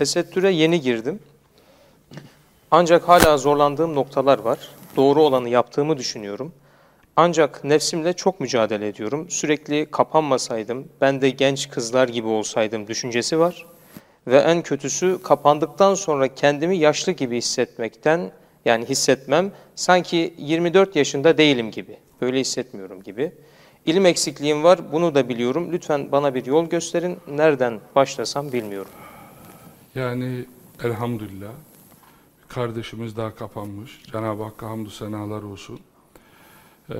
Tesettüre yeni girdim. Ancak hala zorlandığım noktalar var. Doğru olanı yaptığımı düşünüyorum. Ancak nefsimle çok mücadele ediyorum. Sürekli kapanmasaydım, ben de genç kızlar gibi olsaydım düşüncesi var. Ve en kötüsü kapandıktan sonra kendimi yaşlı gibi hissetmekten, yani hissetmem, sanki 24 yaşında değilim gibi, böyle hissetmiyorum gibi. İlim eksikliğim var, bunu da biliyorum. Lütfen bana bir yol gösterin. Nereden başlasam bilmiyorum. Yani elhamdülillah kardeşimiz daha kapanmış. Cenab-ı Hakk'a hamdü senalar olsun. Ee,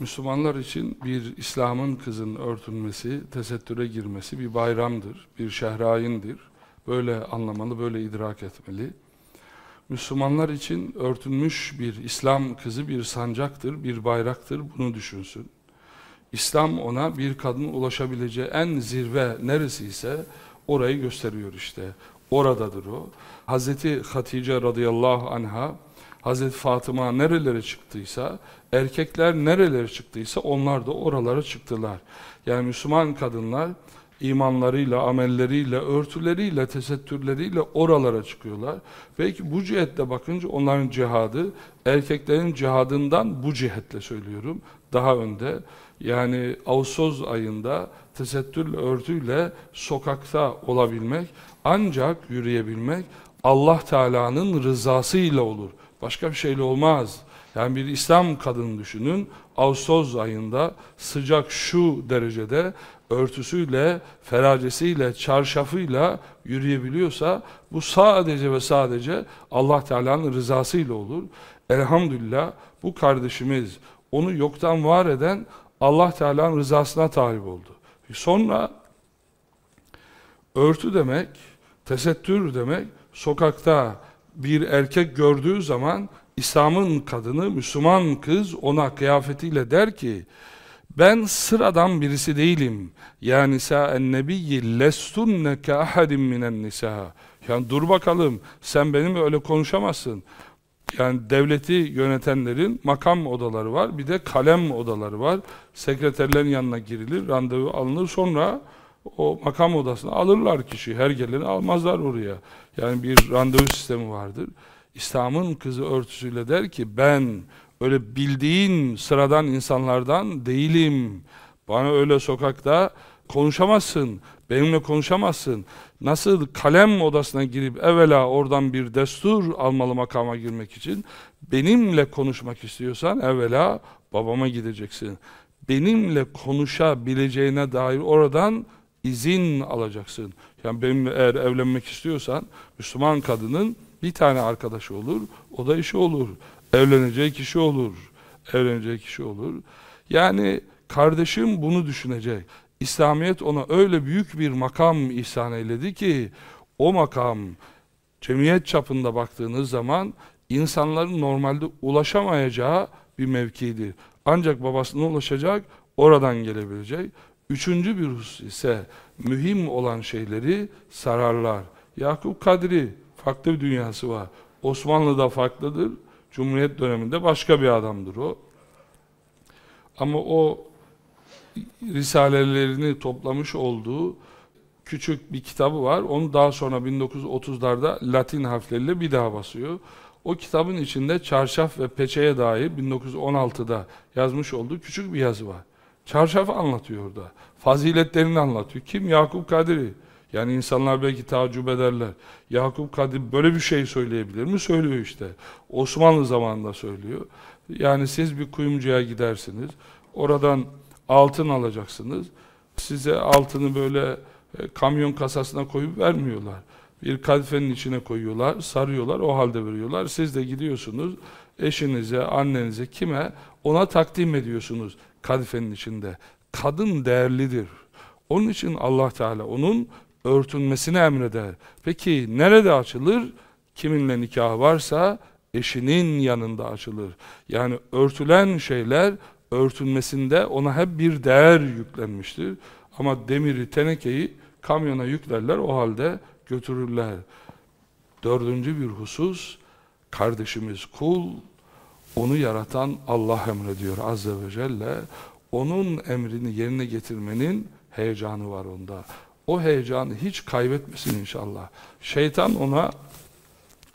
Müslümanlar için bir İslam'ın kızın örtünmesi, tesettüre girmesi bir bayramdır, bir şehrayindir. Böyle anlamalı, böyle idrak etmeli. Müslümanlar için örtünmüş bir İslam kızı bir sancaktır, bir bayraktır. Bunu düşünsün. İslam ona bir kadın ulaşabileceği en zirve neresi ise orayı gösteriyor işte. Oradadır o. Hazreti Hatice radıyallahu anha, Hazreti Fatıma nerelere çıktıysa, erkekler nerelere çıktıysa onlar da oralara çıktılar. Yani Müslüman kadınlar imanlarıyla, amelleriyle, örtüleriyle, tesettürleriyle oralara çıkıyorlar. Belki bu cihette bakınca onların cihadı, erkeklerin cihadından bu cihetle söylüyorum, daha önde. Yani Ağustos ayında tesettürle, örtüyle sokakta olabilmek, ancak yürüyebilmek Allah Teala'nın rızasıyla olur. Başka bir şeyle olmaz. Yani bir İslam kadını düşünün, Ağustos ayında sıcak şu derecede örtüsüyle, feracesiyle, çarşafıyla yürüyebiliyorsa bu sadece ve sadece Allah Teala'nın rızasıyla olur. Elhamdülillah bu kardeşimiz onu yoktan var eden Allah Teala'nın rızasına talip oldu. Sonra örtü demek, tesettür demek, sokakta bir erkek gördüğü zaman İslam'ın kadını, Müslüman kız ona kıyafetiyle der ki ben sıradan birisi değilim. Ya nisa'en nebiyyi lestunne ke ahadim minen nisa. Yani dur bakalım sen benim öyle konuşamazsın. Yani devleti yönetenlerin makam odaları var. Bir de kalem odaları var. Sekreterlerin yanına girilir, randevu alınır. Sonra o makam odasına alırlar kişi. Her geleni almazlar oraya. Yani bir randevu sistemi vardır. İslam'ın kızı örtüsüyle der ki ben öyle bildiğin sıradan insanlardan değilim. Bana öyle sokakta konuşamazsın. Benimle konuşamazsın. Nasıl kalem odasına girip evvela oradan bir destur almalı makama girmek için benimle konuşmak istiyorsan evvela babama gideceksin. Benimle konuşabileceğine dair oradan izin alacaksın. Yani benimle eğer evlenmek istiyorsan Müslüman kadının bir tane arkadaşı olur, o da işi olur. Evleneceği kişi olur. Evleneceği kişi olur. Yani kardeşim bunu düşünecek. İslamiyet ona öyle büyük bir makam ihsan eyledi ki o makam cemiyet çapında baktığınız zaman insanların normalde ulaşamayacağı bir mevkidir. Ancak babasına ulaşacak, oradan gelebilecek. Üçüncü bir husus ise mühim olan şeyleri sararlar. Yakup Kadri farklı bir dünyası var. Osmanlı'da farklıdır. Cumhuriyet döneminde başka bir adamdır o. Ama o risalelerini toplamış olduğu küçük bir kitabı var. Onu daha sonra 1930'larda Latin harfleriyle bir daha basıyor. O kitabın içinde çarşaf ve peçeye dair 1916'da yazmış olduğu küçük bir yazı var. Çarşaf anlatıyor orada. Faziletlerini anlatıyor. Kim? Yakup Kadri. Yani insanlar belki tacip ederler. Yakup Kadri böyle bir şey söyleyebilir mi? Söylüyor işte. Osmanlı zamanında söylüyor. Yani siz bir kuyumcuya gidersiniz. Oradan altın alacaksınız. Size altını böyle e, kamyon kasasına koyup vermiyorlar. Bir kadifenin içine koyuyorlar, sarıyorlar, o halde veriyorlar. Siz de gidiyorsunuz eşinize, annenize, kime ona takdim ediyorsunuz kadifenin içinde. Kadın değerlidir. Onun için Allah Teala onun örtünmesini emreder. Peki nerede açılır? Kiminle nikah varsa eşinin yanında açılır. Yani örtülen şeyler örtünmesinde ona hep bir değer yüklenmiştir. Ama demiri, tenekeyi kamyona yüklerler, o halde götürürler. Dördüncü bir husus, kardeşimiz kul, onu yaratan Allah emrediyor Azze ve Celle. Onun emrini yerine getirmenin heyecanı var onda. o heyecanı hiç kaybetmesin inşallah. Şeytan ona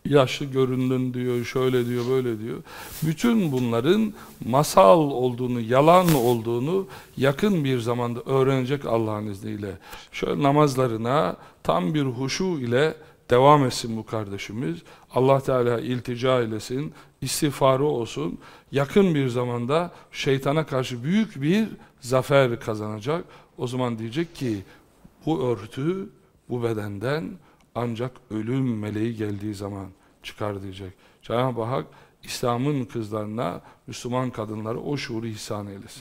yaşlı göründün diyor, şöyle diyor, böyle diyor. Bütün bunların masal olduğunu, yalan olduğunu yakın bir zamanda öğrenecek Allah'ın izniyle. Şöyle namazlarına tam bir huşu ile devam etsin bu kardeşimiz. Allah Teala iltica eylesin, istiğfarı olsun. Yakın bir zamanda şeytana karşı büyük bir zafer kazanacak. O zaman diyecek ki bu örtü bu bedenden ancak ölüm meleği geldiği zaman çıkar diyecek. Cenab-ı Hak İslam'ın kızlarına, Müslüman kadınlara o şuuru ihsan eylesin.